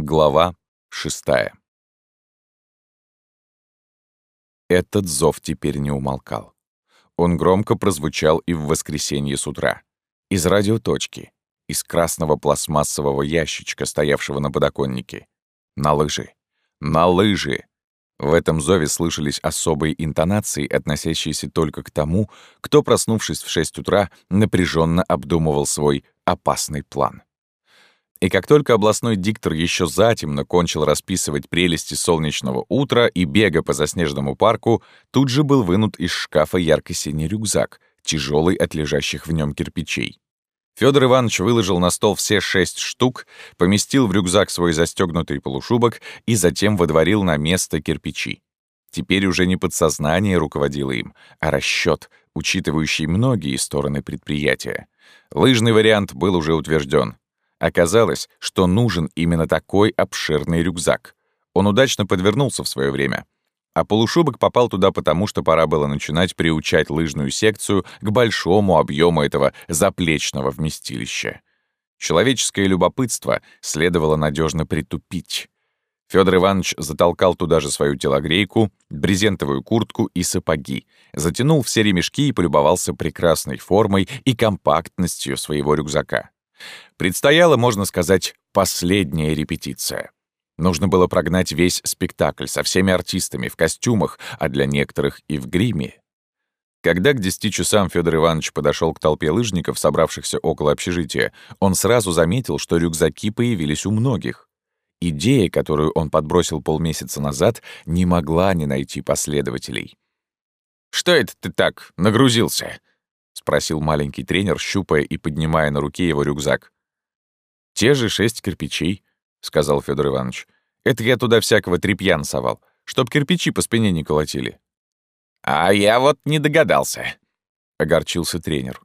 Глава шестая. Этот зов теперь не умолкал. Он громко прозвучал и в воскресенье с утра. Из радиоточки, из красного пластмассового ящичка, стоявшего на подоконнике. На лыжи. На лыжи! В этом зове слышались особые интонации, относящиеся только к тому, кто, проснувшись в шесть утра, напряженно обдумывал свой опасный план. И как только областной диктор еще затемно кончил расписывать прелести солнечного утра и бега по заснеженному парку, тут же был вынут из шкафа ярко-синий рюкзак, тяжелый от лежащих в нем кирпичей. Федор Иванович выложил на стол все шесть штук, поместил в рюкзак свой застегнутый полушубок и затем водворил на место кирпичи. Теперь уже не подсознание руководило им, а расчет, учитывающий многие стороны предприятия. Лыжный вариант был уже утвержден. Оказалось, что нужен именно такой обширный рюкзак. Он удачно подвернулся в свое время — а полушубок попал туда потому, что пора было начинать приучать лыжную секцию к большому объему этого заплечного вместилища. Человеческое любопытство следовало надежно притупить. Федор Иванович затолкал туда же свою телогрейку, брезентовую куртку и сапоги, затянул все ремешки и полюбовался прекрасной формой и компактностью своего рюкзака. Предстояла, можно сказать, последняя репетиция. Нужно было прогнать весь спектакль со всеми артистами в костюмах, а для некоторых и в гриме. Когда к десяти часам Федор Иванович подошел к толпе лыжников, собравшихся около общежития, он сразу заметил, что рюкзаки появились у многих. Идея, которую он подбросил полмесяца назад, не могла не найти последователей. «Что это ты так нагрузился?» — спросил маленький тренер, щупая и поднимая на руке его рюкзак. «Те же шесть кирпичей», — сказал Федор Иванович. «Это я туда всякого тряпья совал, чтоб кирпичи по спине не колотили». «А я вот не догадался», — огорчился тренер.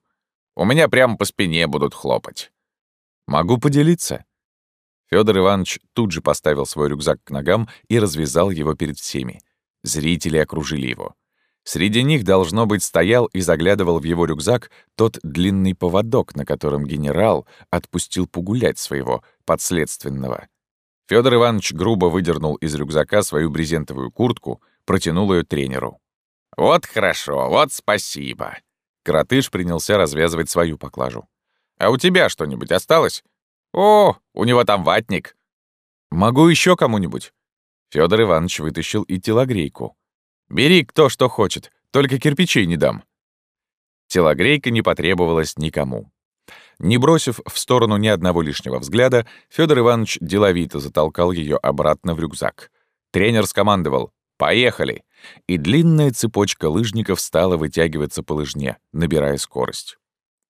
«У меня прямо по спине будут хлопать». «Могу поделиться». Федор Иванович тут же поставил свой рюкзак к ногам и развязал его перед всеми. Зрители окружили его. Среди них, должно быть, стоял и заглядывал в его рюкзак тот длинный поводок, на котором генерал отпустил погулять своего подследственного. Федор Иванович грубо выдернул из рюкзака свою брезентовую куртку, протянул ее тренеру. «Вот хорошо, вот спасибо». Коротыш принялся развязывать свою поклажу. «А у тебя что-нибудь осталось? О, у него там ватник». «Могу еще кому-нибудь?» Федор Иванович вытащил и телогрейку. «Бери кто что хочет, только кирпичей не дам». Телогрейка не потребовалась никому. Не бросив в сторону ни одного лишнего взгляда, Федор Иванович деловито затолкал ее обратно в рюкзак. Тренер скомандовал «Поехали!» и длинная цепочка лыжников стала вытягиваться по лыжне, набирая скорость.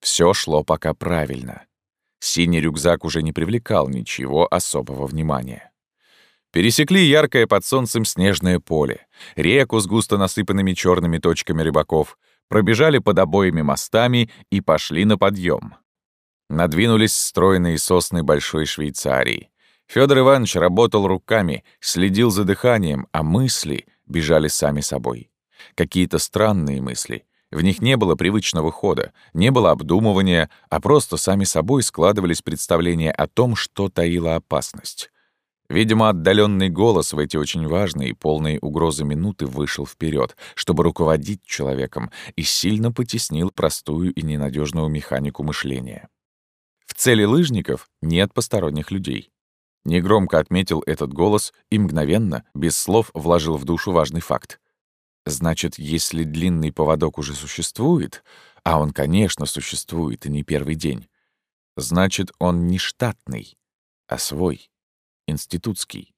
Все шло пока правильно. Синий рюкзак уже не привлекал ничего особого внимания. Пересекли яркое под солнцем снежное поле, реку с густо насыпанными черными точками рыбаков, пробежали под обоими мостами и пошли на подъем. Надвинулись стройные сосны Большой Швейцарии. Федор Иванович работал руками, следил за дыханием, а мысли бежали сами собой. Какие-то странные мысли. В них не было привычного хода, не было обдумывания, а просто сами собой складывались представления о том, что таила опасность. Видимо, отдаленный голос в эти очень важные и полные угрозы минуты вышел вперед, чтобы руководить человеком, и сильно потеснил простую и ненадежную механику мышления. В цели лыжников нет посторонних людей. Негромко отметил этот голос и мгновенно, без слов, вложил в душу важный факт. Значит, если длинный поводок уже существует, а он, конечно, существует и не первый день, значит, он не штатный, а свой, институтский.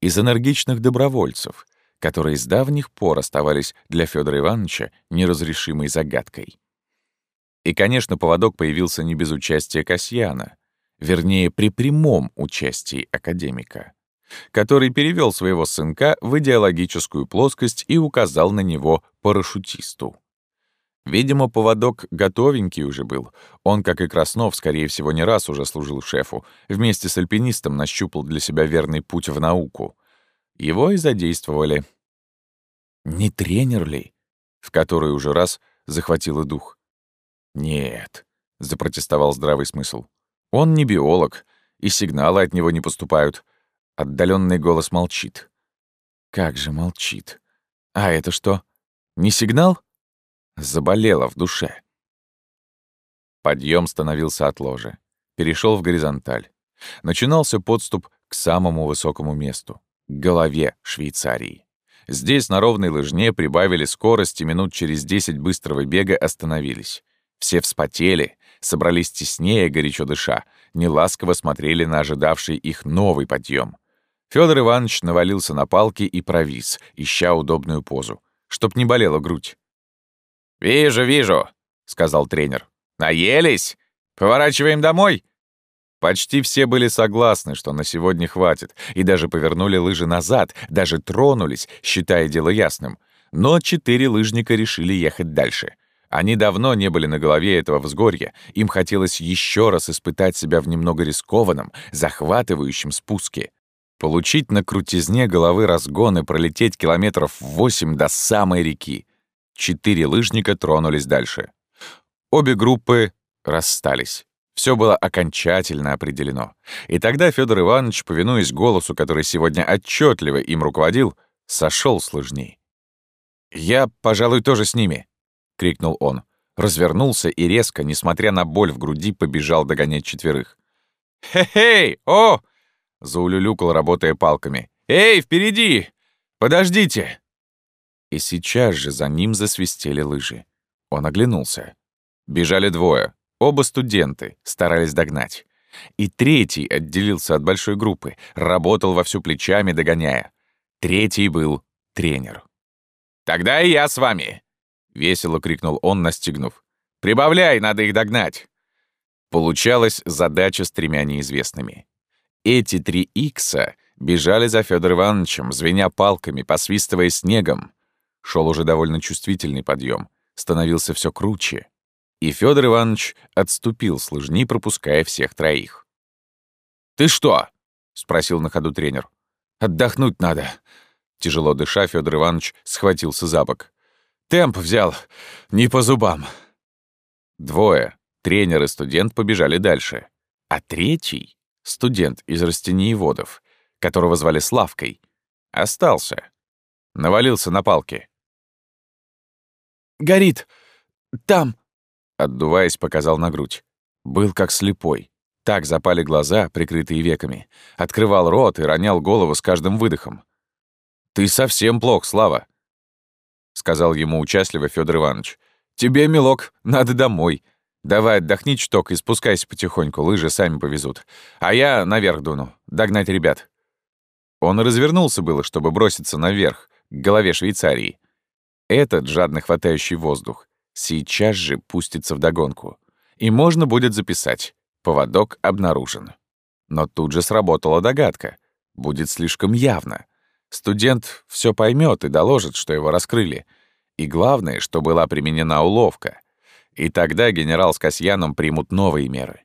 Из энергичных добровольцев, которые с давних пор оставались для Федора Ивановича неразрешимой загадкой. И, конечно, поводок появился не без участия Касьяна, вернее, при прямом участии академика, который перевел своего сынка в идеологическую плоскость и указал на него парашютисту. Видимо, поводок готовенький уже был. Он, как и Краснов, скорее всего, не раз уже служил шефу. Вместе с альпинистом нащупал для себя верный путь в науку. Его и задействовали. Не тренер ли? В который уже раз захватило дух. «Нет», — запротестовал здравый смысл. «Он не биолог, и сигналы от него не поступают. Отдаленный голос молчит. Как же молчит. А это что? Не сигнал? Заболело в душе. Подъем становился от ложи. Перешел в горизонталь. Начинался подступ к самому высокому месту — голове Швейцарии. Здесь на ровной лыжне прибавили скорость и минут через десять быстрого бега остановились. Все вспотели, собрались теснее, горячо дыша, неласково смотрели на ожидавший их новый подъем. Федор Иванович навалился на палки и провис, ища удобную позу, чтоб не болела грудь. «Вижу, вижу», — сказал тренер. «Наелись? Поворачиваем домой?» Почти все были согласны, что на сегодня хватит, и даже повернули лыжи назад, даже тронулись, считая дело ясным. Но четыре лыжника решили ехать дальше. Они давно не были на голове этого взгорья, им хотелось еще раз испытать себя в немного рискованном, захватывающем спуске. Получить на крутизне головы разгон и пролететь километров восемь до самой реки. Четыре лыжника тронулись дальше. Обе группы расстались. Все было окончательно определено. И тогда Федор Иванович, повинуясь голосу, который сегодня отчетливо им руководил, сошел с лыжней. «Я, пожалуй, тоже с ними», — крикнул он. Развернулся и резко, несмотря на боль в груди, побежал догонять четверых. «Хе-хей! О!» — заулюлюкал, работая палками. «Эй, впереди! Подождите!» И сейчас же за ним засвистели лыжи. Он оглянулся. Бежали двое. Оба студенты старались догнать. И третий отделился от большой группы, работал во всю плечами, догоняя. Третий был тренер. «Тогда и я с вами!» — весело крикнул он, настигнув. «Прибавляй, надо их догнать!» Получалась задача с тремя неизвестными. Эти три икса бежали за Федор Ивановичем, звеня палками, посвистывая снегом. Шел уже довольно чувствительный подъем, становился все круче и Федор Иванович отступил с лыжни, пропуская всех троих. «Ты что?» — спросил на ходу тренер. «Отдохнуть надо». Тяжело дыша, Федор Иванович схватился за бок. «Темп взял. Не по зубам». Двое, тренер и студент, побежали дальше. А третий, студент из растениеводов, которого звали Славкой, остался. Навалился на палки. «Горит! Там!» Отдуваясь, показал на грудь. Был как слепой. Так запали глаза, прикрытые веками. Открывал рот и ронял голову с каждым выдохом. «Ты совсем плох, Слава!» — сказал ему участливо Федор Иванович. «Тебе, милок, надо домой. Давай отдохни чуток и спускайся потихоньку, лыжи сами повезут. А я наверх дуну, догнать ребят». Он развернулся было, чтобы броситься наверх, к голове Швейцарии. Этот, жадно хватающий воздух, сейчас же пустится вдогонку. И можно будет записать «Поводок обнаружен». Но тут же сработала догадка. Будет слишком явно. Студент все поймет и доложит, что его раскрыли. И главное, что была применена уловка. И тогда генерал с Касьяном примут новые меры.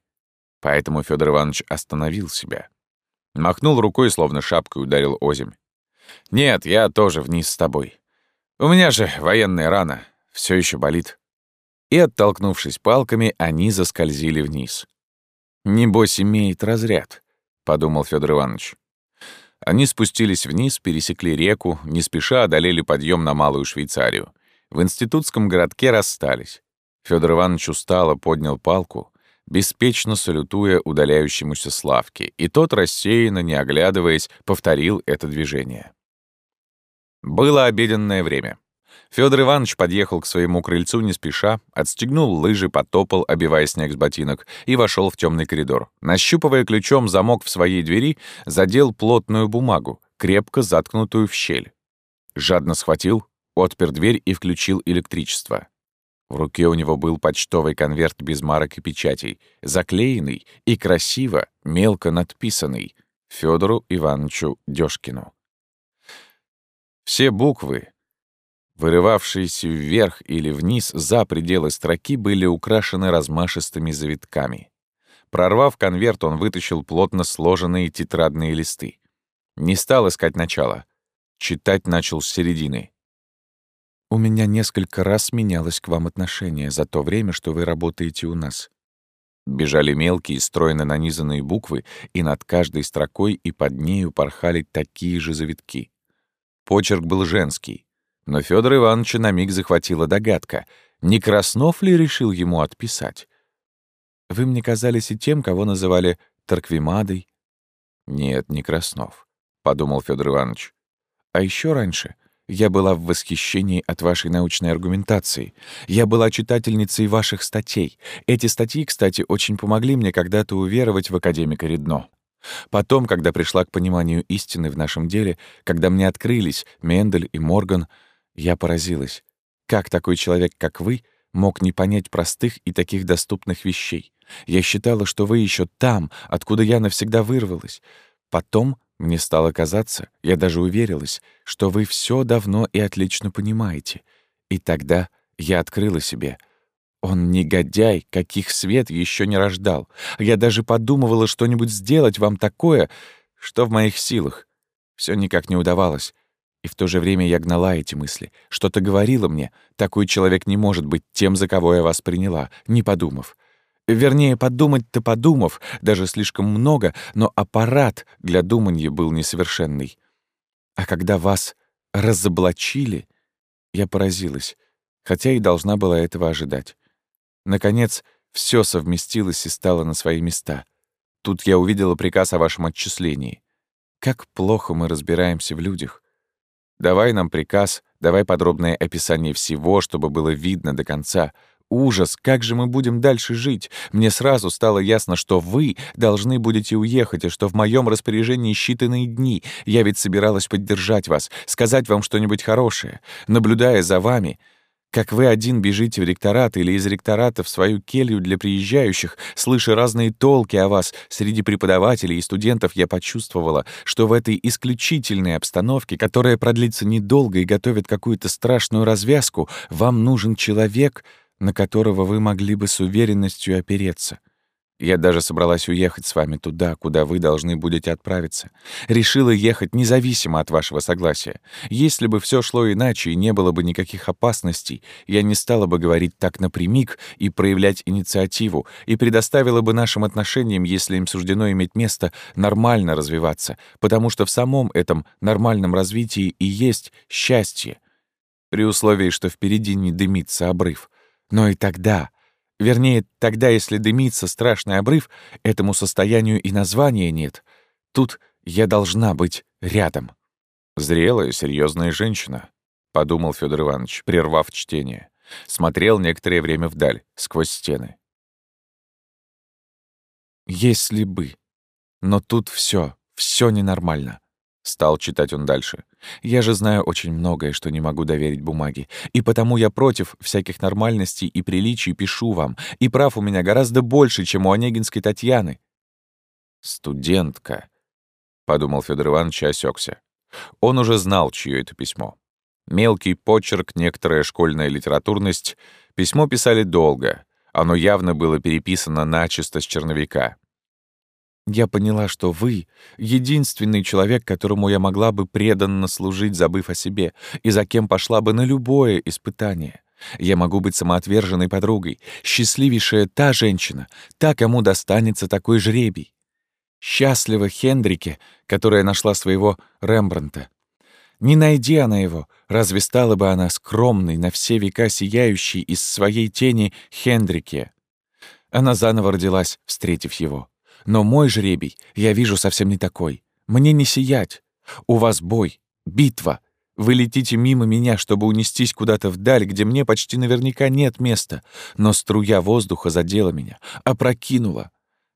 Поэтому Федор Иванович остановил себя. Махнул рукой, словно шапкой ударил озимь. «Нет, я тоже вниз с тобой. У меня же военная рана все еще болит. И, оттолкнувшись палками, они заскользили вниз. «Небось, имеет разряд», — подумал Федор Иванович. Они спустились вниз, пересекли реку, не спеша одолели подъем на Малую Швейцарию. В институтском городке расстались. Федор Иванович устало поднял палку, беспечно салютуя удаляющемуся Славке, и тот, рассеянно, не оглядываясь, повторил это движение. Было обеденное время. Федор Иванович подъехал к своему крыльцу не спеша, отстегнул лыжи, потопал, обивая снег с ботинок, и вошел в темный коридор. Нащупывая ключом замок в своей двери, задел плотную бумагу, крепко заткнутую в щель. Жадно схватил, отпер дверь и включил электричество. В руке у него был почтовый конверт без марок и печатей, заклеенный и красиво, мелко надписанный Федору Ивановичу Дёшкину. Все буквы, Вырывавшиеся вверх или вниз за пределы строки были украшены размашистыми завитками. Прорвав конверт, он вытащил плотно сложенные тетрадные листы. Не стал искать начала. Читать начал с середины. «У меня несколько раз менялось к вам отношение за то время, что вы работаете у нас. Бежали мелкие, стройно нанизанные буквы, и над каждой строкой и под нею порхали такие же завитки. Почерк был женский, но Федор Ивановича на миг захватила догадка. Не Краснов ли решил ему отписать? «Вы мне казались и тем, кого называли Тарквимадой». «Нет, не Краснов», — подумал Федор Иванович. «А еще раньше я была в восхищении от вашей научной аргументации. Я была читательницей ваших статей. Эти статьи, кстати, очень помогли мне когда-то уверовать в академика Редно. Потом, когда пришла к пониманию истины в нашем деле, когда мне открылись Мендель и Морган, я поразилась. Как такой человек, как вы, мог не понять простых и таких доступных вещей? Я считала, что вы еще там, откуда я навсегда вырвалась. Потом мне стало казаться, я даже уверилась, что вы все давно и отлично понимаете. И тогда я открыла себе. Он негодяй, каких свет еще не рождал. Я даже подумывала что-нибудь сделать вам такое, что в моих силах. Все никак не удавалось. И в то же время я гнала эти мысли. Что-то говорило мне, такой человек не может быть тем, за кого я вас приняла, не подумав. Вернее, подумать-то подумав, даже слишком много, но аппарат для думания был несовершенный. А когда вас разоблачили, я поразилась, хотя и должна была этого ожидать. Наконец, все совместилось и стало на свои места. Тут я увидела приказ о вашем отчислении. Как плохо мы разбираемся в людях. Давай нам приказ, давай подробное описание всего, чтобы было видно до конца — Ужас, как же мы будем дальше жить? Мне сразу стало ясно, что вы должны будете уехать, и что в моем распоряжении считанные дни. Я ведь собиралась поддержать вас, сказать вам что-нибудь хорошее. Наблюдая за вами, как вы один бежите в ректорат или из ректората в свою келью для приезжающих, слыша разные толки о вас среди преподавателей и студентов, я почувствовала, что в этой исключительной обстановке, которая продлится недолго и готовит какую-то страшную развязку, вам нужен человек — на которого вы могли бы с уверенностью опереться. Я даже собралась уехать с вами туда, куда вы должны будете отправиться. Решила ехать независимо от вашего согласия. Если бы все шло иначе и не было бы никаких опасностей, я не стала бы говорить так напрямик и проявлять инициативу, и предоставила бы нашим отношениям, если им суждено иметь место, нормально развиваться, потому что в самом этом нормальном развитии и есть счастье. При условии, что впереди не дымится обрыв — но и тогда, вернее, тогда, если дымится страшный обрыв, этому состоянию и названия нет. Тут я должна быть рядом. «Зрелая, серьезная женщина», — подумал Федор Иванович, прервав чтение. Смотрел некоторое время вдаль, сквозь стены. «Если бы. Но тут все, все ненормально. Стал читать он дальше. «Я же знаю очень многое, что не могу доверить бумаге, и потому я против всяких нормальностей и приличий пишу вам, и прав у меня гораздо больше, чем у Онегинской Татьяны». «Студентка», — подумал Федор Иванович и осёкся. Он уже знал, чье это письмо. Мелкий почерк, некоторая школьная литературность. Письмо писали долго. Оно явно было переписано начисто с черновика. Я поняла, что вы — единственный человек, которому я могла бы преданно служить, забыв о себе, и за кем пошла бы на любое испытание. Я могу быть самоотверженной подругой, счастливейшая та женщина, та, кому достанется такой жребий. Счастлива Хендрике, которая нашла своего Рембранта. Не найди она его, разве стала бы она скромной, на все века сияющей из своей тени Хендрике? Она заново родилась, встретив его. Но мой жребий, я вижу, совсем не такой. Мне не сиять. У вас бой, битва. Вы летите мимо меня, чтобы унестись куда-то вдаль, где мне почти наверняка нет места. Но струя воздуха задела меня, опрокинула.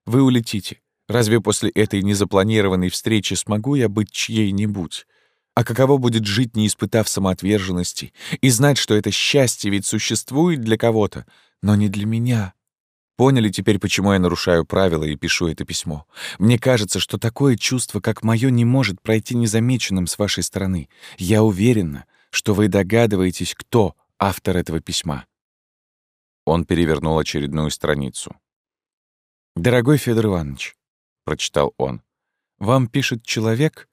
Вы улетите. Разве после этой незапланированной встречи смогу я быть чьей-нибудь? А каково будет жить, не испытав самоотверженности, и знать, что это счастье ведь существует для кого-то, но не для меня? Поняли теперь, почему я нарушаю правила и пишу это письмо? Мне кажется, что такое чувство, как мое, не может пройти незамеченным с вашей стороны. Я уверена, что вы догадываетесь, кто автор этого письма». Он перевернул очередную страницу. «Дорогой Федор Иванович», — прочитал он, — «вам пишет человек,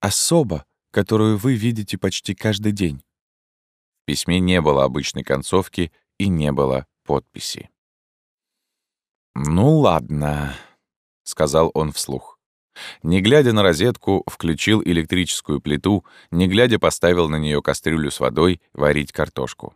особа, которую вы видите почти каждый день». В письме не было обычной концовки и не было подписи. «Ну ладно», — сказал он вслух. Не глядя на розетку, включил электрическую плиту, не глядя поставил на нее кастрюлю с водой варить картошку.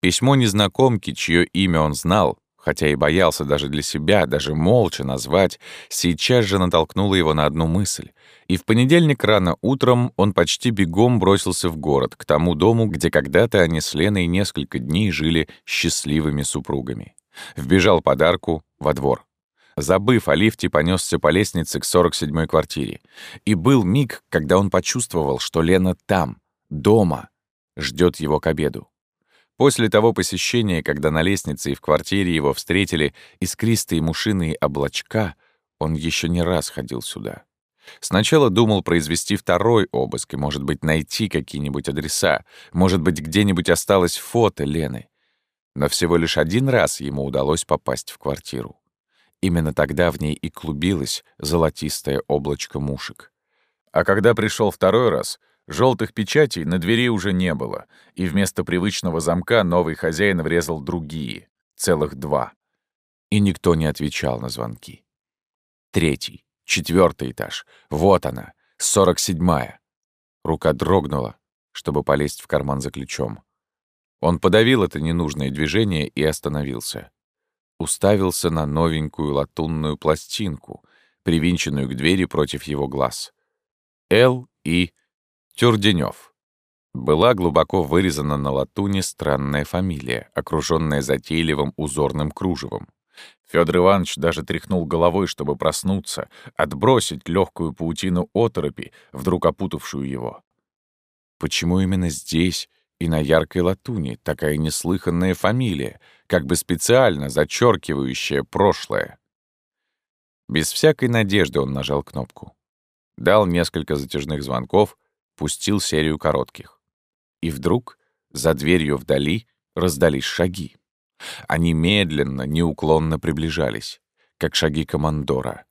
Письмо незнакомки, чье имя он знал, хотя и боялся даже для себя, даже молча назвать, сейчас же натолкнуло его на одну мысль. И в понедельник рано утром он почти бегом бросился в город, к тому дому, где когда-то они с Леной несколько дней жили счастливыми супругами. Вбежал подарку во двор. Забыв о лифте, понесся по лестнице к 47-й квартире. И был миг, когда он почувствовал, что Лена там, дома, ждет его к обеду. После того посещения, когда на лестнице и в квартире его встретили искристые мушиные облачка, он еще не раз ходил сюда. Сначала думал произвести второй обыск и, может быть, найти какие-нибудь адреса, может быть, где-нибудь осталось фото Лены. Но всего лишь один раз ему удалось попасть в квартиру. Именно тогда в ней и клубилось золотистое облачко мушек. А когда пришел второй раз, желтых печатей на двери уже не было, и вместо привычного замка новый хозяин врезал другие, целых два. И никто не отвечал на звонки. Третий, четвертый этаж. Вот она, сорок седьмая. Рука дрогнула, чтобы полезть в карман за ключом. Он подавил это ненужное движение и остановился уставился на новенькую латунную пластинку, привинченную к двери против его глаз. Л. И. Тюрденев. Была глубоко вырезана на латуне странная фамилия, окруженная затейливым узорным кружевом. Федор Иванович даже тряхнул головой, чтобы проснуться, отбросить легкую паутину оторопи, вдруг опутавшую его. Почему именно здесь и на яркой латуни такая неслыханная фамилия, как бы специально зачеркивающая прошлое. Без всякой надежды он нажал кнопку. Дал несколько затяжных звонков, пустил серию коротких. И вдруг за дверью вдали раздались шаги. Они медленно, неуклонно приближались, как шаги командора.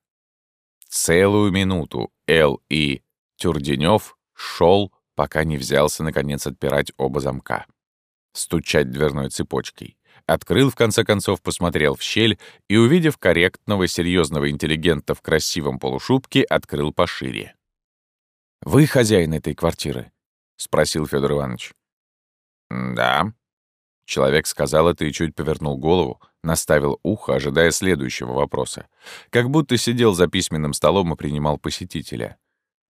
Целую минуту Л. И. Тюрденев шел пока не взялся, наконец, отпирать оба замка. Стучать дверной цепочкой. Открыл, в конце концов, посмотрел в щель и, увидев корректного, серьезного интеллигента в красивом полушубке, открыл пошире. «Вы хозяин этой квартиры?» — спросил Федор Иванович. «Да». Человек сказал это и чуть повернул голову, наставил ухо, ожидая следующего вопроса. Как будто сидел за письменным столом и принимал посетителя.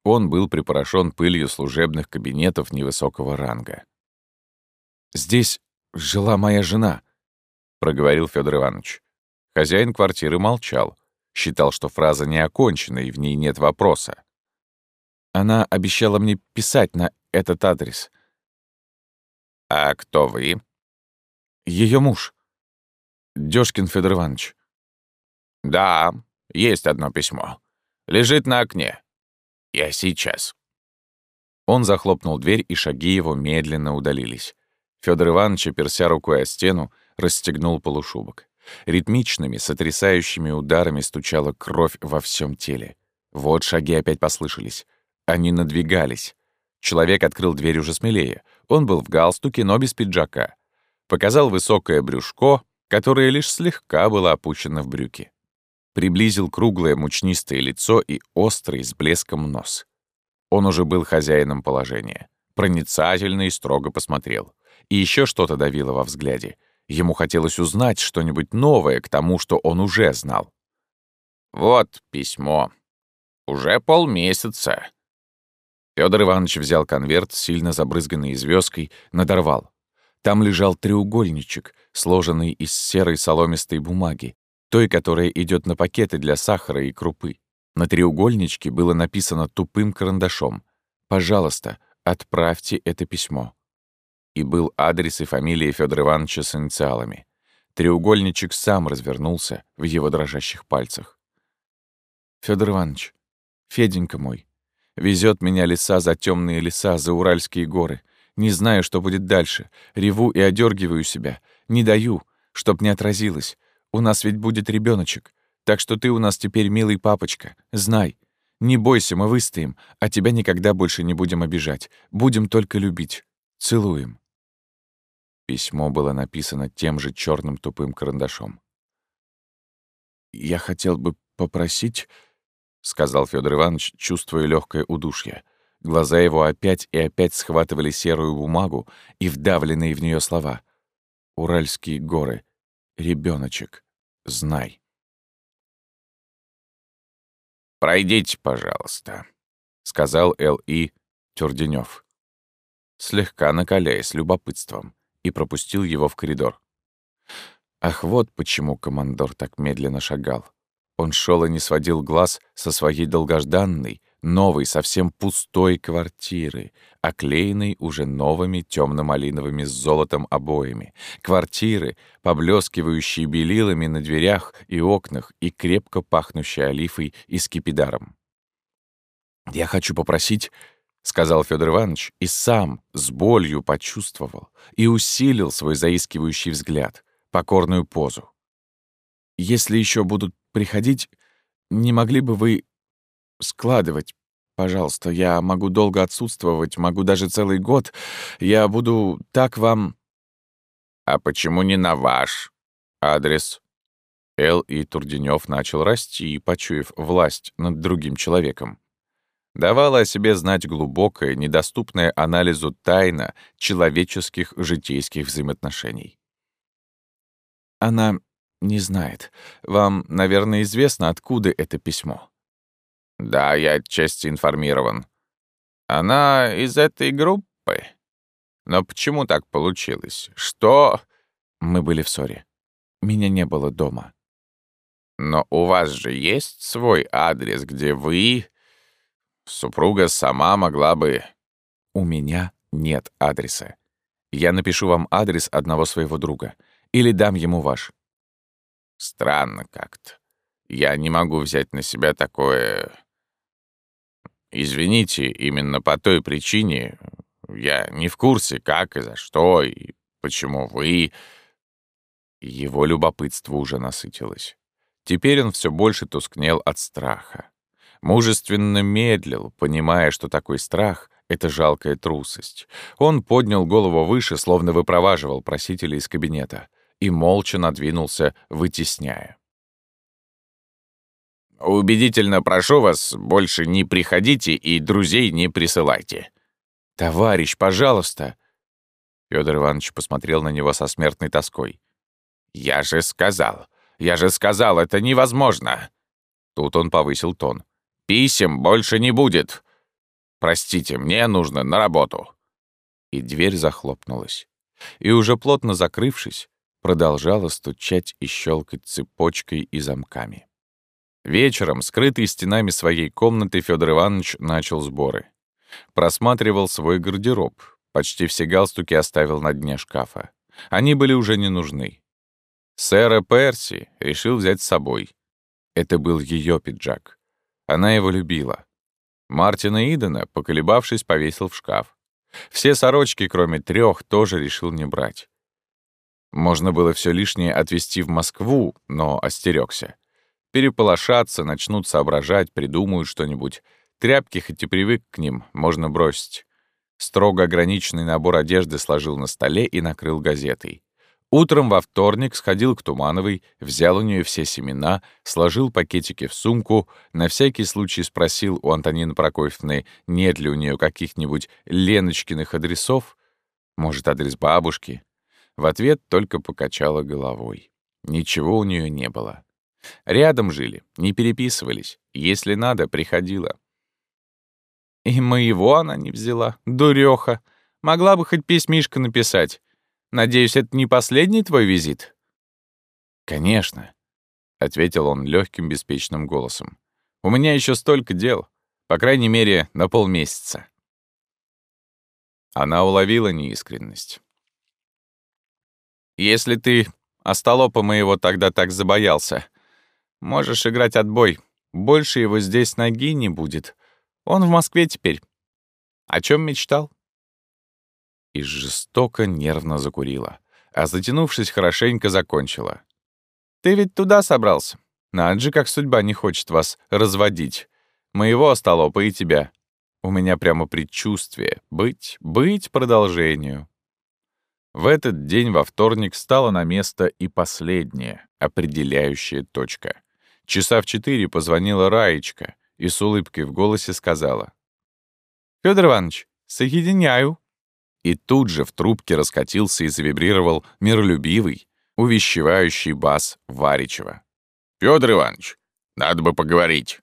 Он был припорошен пылью служебных кабинетов невысокого ранга. «Здесь жила моя жена», — проговорил Федор Иванович. Хозяин квартиры молчал, считал, что фраза не окончена и в ней нет вопроса. Она обещала мне писать на этот адрес. «А кто вы?» Ее муж. Дёшкин Федор Иванович. «Да, есть одно письмо. Лежит на окне. «Я сейчас». Он захлопнул дверь, и шаги его медленно удалились. Федор Иванович, оперся рукой о стену, расстегнул полушубок. Ритмичными, сотрясающими ударами стучала кровь во всем теле. Вот шаги опять послышались. Они надвигались. Человек открыл дверь уже смелее. Он был в галстуке, но без пиджака. Показал высокое брюшко, которое лишь слегка было опущено в брюки приблизил круглое мучнистое лицо и острый с блеском нос. Он уже был хозяином положения. Проницательно и строго посмотрел. И еще что-то давило во взгляде. Ему хотелось узнать что-нибудь новое к тому, что он уже знал. «Вот письмо. Уже полмесяца». Федор Иванович взял конверт, сильно забрызганный звездкой, надорвал. Там лежал треугольничек, сложенный из серой соломистой бумаги, той, которая идет на пакеты для сахара и крупы. На треугольничке было написано тупым карандашом «Пожалуйста, отправьте это письмо». И был адрес и фамилия Федора Ивановича с инициалами. Треугольничек сам развернулся в его дрожащих пальцах. Федор Иванович, Феденька мой, везет меня леса за темные леса, за Уральские горы. Не знаю, что будет дальше. Реву и одергиваю себя. Не даю, чтоб не отразилось. У нас ведь будет ребеночек, так что ты у нас теперь милый папочка. Знай. Не бойся, мы выстоим, а тебя никогда больше не будем обижать. Будем только любить. Целуем». Письмо было написано тем же черным тупым карандашом. я хотел бы попросить, — сказал Федор Иванович, чувствуя легкое удушье. Глаза его опять и опять схватывали серую бумагу и вдавленные в нее слова. «Уральские горы. Ребеночек. Знай». «Пройдите, пожалуйста», — сказал Л.И. Тюрденёв, слегка накаляясь любопытством, и пропустил его в коридор. Ах, вот почему командор так медленно шагал. Он шел и не сводил глаз со своей долгожданной, новой, совсем пустой квартиры, оклеенной уже новыми темно-малиновыми с золотом обоями. Квартиры, поблескивающие белилами на дверях и окнах и крепко пахнущей олифой и скипидаром. «Я хочу попросить», — сказал Федор Иванович, и сам с болью почувствовал и усилил свой заискивающий взгляд, покорную позу. «Если еще будут приходить, не могли бы вы складывать, пожалуйста. Я могу долго отсутствовать, могу даже целый год. Я буду так вам...» «А почему не на ваш адрес?» Эл и Турденев начал расти, почуяв власть над другим человеком. Давала о себе знать глубокая, недоступная анализу тайна человеческих житейских взаимоотношений. Она не знает. Вам, наверное, известно, откуда это письмо. Да, я отчасти информирован. Она из этой группы. Но почему так получилось? Что... Мы были в ссоре. Меня не было дома. Но у вас же есть свой адрес, где вы... Супруга сама могла бы... У меня нет адреса. Я напишу вам адрес одного своего друга. Или дам ему ваш. Странно как-то. Я не могу взять на себя такое... Извините, именно по той причине я не в курсе, как и за что, и почему вы... Его любопытство уже насытилось. Теперь он все больше тускнел от страха. Мужественно медлил, понимая, что такой страх — это жалкая трусость. Он поднял голову выше, словно выпроваживал просителя из кабинета и молча надвинулся, вытесняя. «Убедительно прошу вас, больше не приходите и друзей не присылайте». «Товарищ, пожалуйста!» Федор Иванович посмотрел на него со смертной тоской. «Я же сказал, я же сказал, это невозможно!» Тут он повысил тон. «Писем больше не будет! Простите, мне нужно на работу!» И дверь захлопнулась. И уже плотно закрывшись, продолжала стучать и щелкать цепочкой и замками. Вечером, скрытый стенами своей комнаты, Федор Иванович начал сборы. Просматривал свой гардероб. Почти все галстуки оставил на дне шкафа. Они были уже не нужны. Сэра Перси решил взять с собой. Это был ее пиджак. Она его любила. Мартина Идена, поколебавшись, повесил в шкаф. Все сорочки, кроме трех, тоже решил не брать. Можно было все лишнее отвезти в Москву, но остерегся. Переполошатся, начнут соображать, придумают что-нибудь. Тряпки, хоть и привык к ним, можно бросить. Строго ограниченный набор одежды сложил на столе и накрыл газетой. Утром во вторник сходил к Тумановой, взял у нее все семена, сложил пакетики в сумку, на всякий случай спросил у Антонины Прокофьевны, нет ли у нее каких-нибудь Леночкиных адресов, может, адрес бабушки. В ответ только покачала головой. Ничего у нее не было. Рядом жили, не переписывались. Если надо, приходила. И моего она не взяла, дуреха. Могла бы хоть письмишко написать. Надеюсь, это не последний твой визит? Конечно, — ответил он легким беспечным голосом. «У меня еще столько дел, по крайней мере, на полмесяца». Она уловила неискренность. Если ты остолопа моего тогда так забоялся, можешь играть отбой. Больше его здесь ноги не будет. Он в Москве теперь. О чем мечтал?» И жестоко нервно закурила, а затянувшись, хорошенько закончила. «Ты ведь туда собрался? Надо же, как судьба не хочет вас разводить. Моего остолопа и тебя. У меня прямо предчувствие. Быть, быть продолжению». В этот день во вторник стала на место и последняя, определяющая точка. Часа в четыре позвонила Раечка и с улыбкой в голосе сказала. «Фёдор Иванович, соединяю». И тут же в трубке раскатился и завибрировал миролюбивый, увещевающий бас Варичева. «Фёдор Иванович, надо бы поговорить».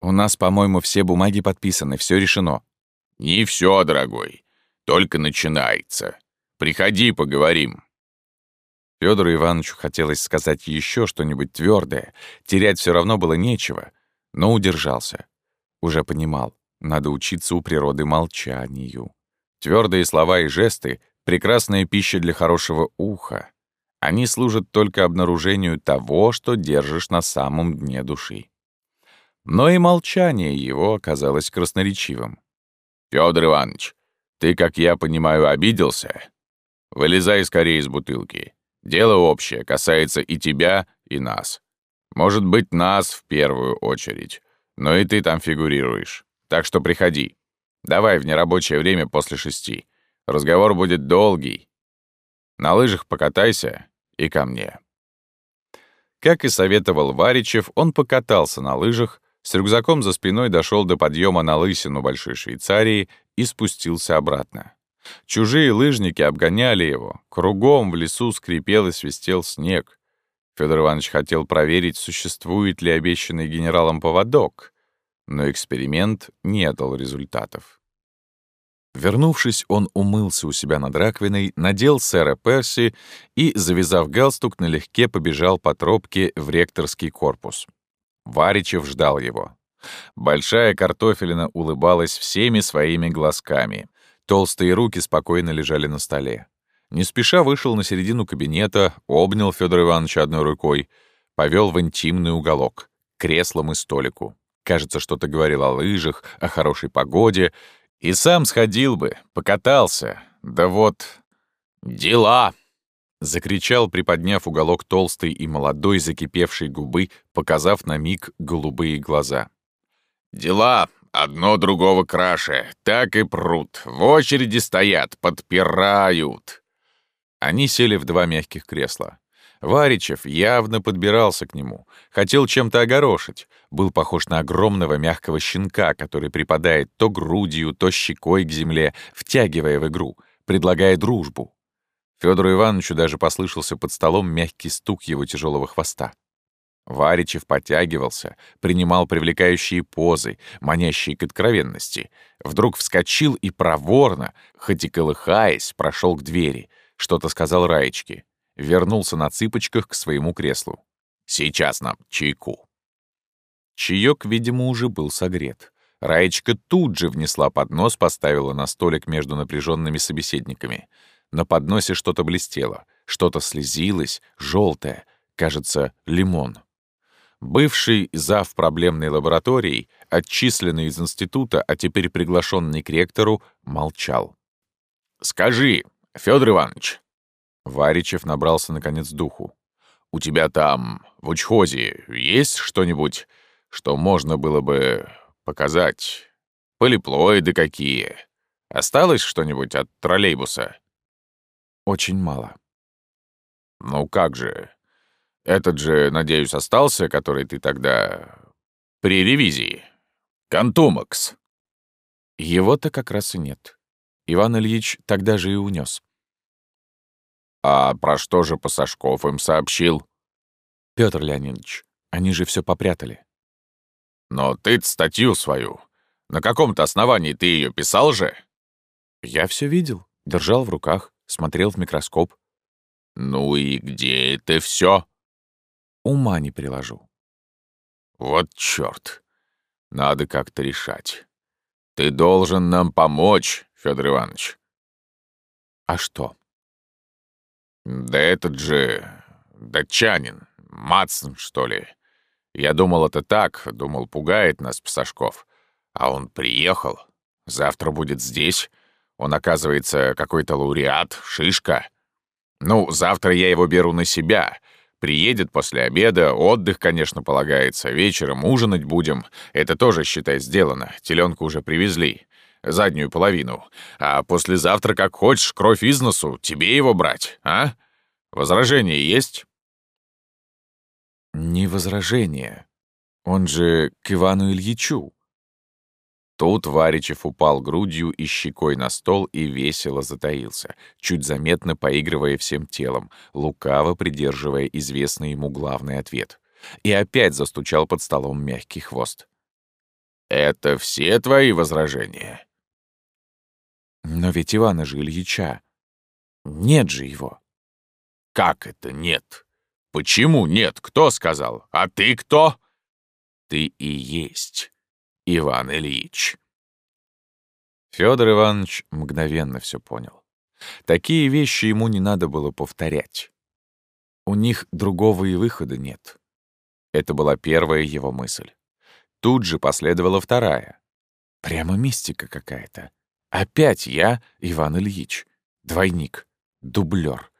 «У нас, по-моему, все бумаги подписаны, все решено». «Не все, дорогой. Только начинается. Приходи, поговорим». Федору Ивановичу хотелось сказать еще что-нибудь твердое, терять все равно было нечего, но удержался. Уже понимал, надо учиться у природы молчанию. Твердые слова и жесты — прекрасная пища для хорошего уха. Они служат только обнаружению того, что держишь на самом дне души. Но и молчание его оказалось красноречивым. Федор Иванович, ты, как я понимаю, обиделся? Вылезай скорее из бутылки. Дело общее, касается и тебя, и нас. Может быть, нас в первую очередь. Но и ты там фигурируешь. Так что приходи. Давай в нерабочее время после шести. Разговор будет долгий. На лыжах покатайся и ко мне». Как и советовал Варичев, он покатался на лыжах, с рюкзаком за спиной дошел до подъема на лысину Большой Швейцарии и спустился обратно. Чужие лыжники обгоняли его. Кругом в лесу скрипел и свистел снег. Федор Иванович хотел проверить, существует ли обещанный генералом поводок, но эксперимент не дал результатов. Вернувшись, он умылся у себя над раковиной, надел сэра Перси и, завязав галстук, налегке побежал по тропке в ректорский корпус. Варичев ждал его. Большая картофелина улыбалась всеми своими глазками — Толстые руки спокойно лежали на столе. Не спеша вышел на середину кабинета, обнял Федора Ивановича одной рукой, повел в интимный уголок, креслом и столику. Кажется, что-то говорил о лыжах, о хорошей погоде. И сам сходил бы, покатался. Да вот... «Дела!» — закричал, приподняв уголок толстой и молодой закипевшей губы, показав на миг голубые глаза. «Дела! Одно другого краше. Так и прут. В очереди стоят, подпирают. Они сели в два мягких кресла. Варичев явно подбирался к нему. Хотел чем-то огорошить. Был похож на огромного мягкого щенка, который припадает то грудью, то щекой к земле, втягивая в игру, предлагая дружбу. Федору Ивановичу даже послышался под столом мягкий стук его тяжелого хвоста. Варичев подтягивался, принимал привлекающие позы, манящие к откровенности. Вдруг вскочил и проворно, хоть и колыхаясь, прошел к двери. Что-то сказал Раечке. Вернулся на цыпочках к своему креслу. «Сейчас нам чайку». Чаек, видимо, уже был согрет. Раечка тут же внесла поднос, поставила на столик между напряженными собеседниками. На подносе что-то блестело, что-то слезилось, желтое, кажется, лимон. Бывший зав проблемной лаборатории, отчисленный из института, а теперь приглашенный к ректору, молчал. «Скажи, Федор Иванович!» Варичев набрался, наконец, духу. «У тебя там, в учхозе, есть что-нибудь, что можно было бы показать? Полиплоиды какие? Осталось что-нибудь от троллейбуса?» «Очень мало». «Ну как же, этот же, надеюсь, остался, который ты тогда... при ревизии. Контумакс. Его-то как раз и нет. Иван Ильич тогда же и унес. А про что же Пасашков им сообщил? Петр Леонидович, они же все попрятали. Но ты статью свою. На каком-то основании ты ее писал же? Я все видел, держал в руках, смотрел в микроскоп. Ну и где ты все? Ума не приложу. Вот чёрт. Надо как-то решать. Ты должен нам помочь, Федор Иванович. А что? Да этот же... датчанин. Матсон, что ли. Я думал, это так, думал, пугает нас Псашков. А он приехал. Завтра будет здесь. Он, оказывается, какой-то лауреат, шишка. Ну, завтра я его беру на себя. Приедет после обеда, отдых, конечно, полагается. Вечером ужинать будем. Это тоже, считай, сделано. Теленку уже привезли. Заднюю половину. А послезавтра, как хочешь, кровь из носу. Тебе его брать, а? Возражения есть?» Не возражение. Он же к Ивану Ильичу. Тут Варичев упал грудью и щекой на стол и весело затаился, чуть заметно поигрывая всем телом, лукаво придерживая известный ему главный ответ. И опять застучал под столом мягкий хвост. «Это все твои возражения?» «Но ведь Ивана же Ильича нет же его». «Как это нет? Почему нет? Кто сказал? А ты кто?» «Ты и есть Иван Ильич». Федор Иванович мгновенно все понял. Такие вещи ему не надо было повторять. У них другого и выхода нет. Это была первая его мысль. Тут же последовала вторая. Прямо мистика какая-то. Опять я, Иван Ильич. Двойник. Дублер.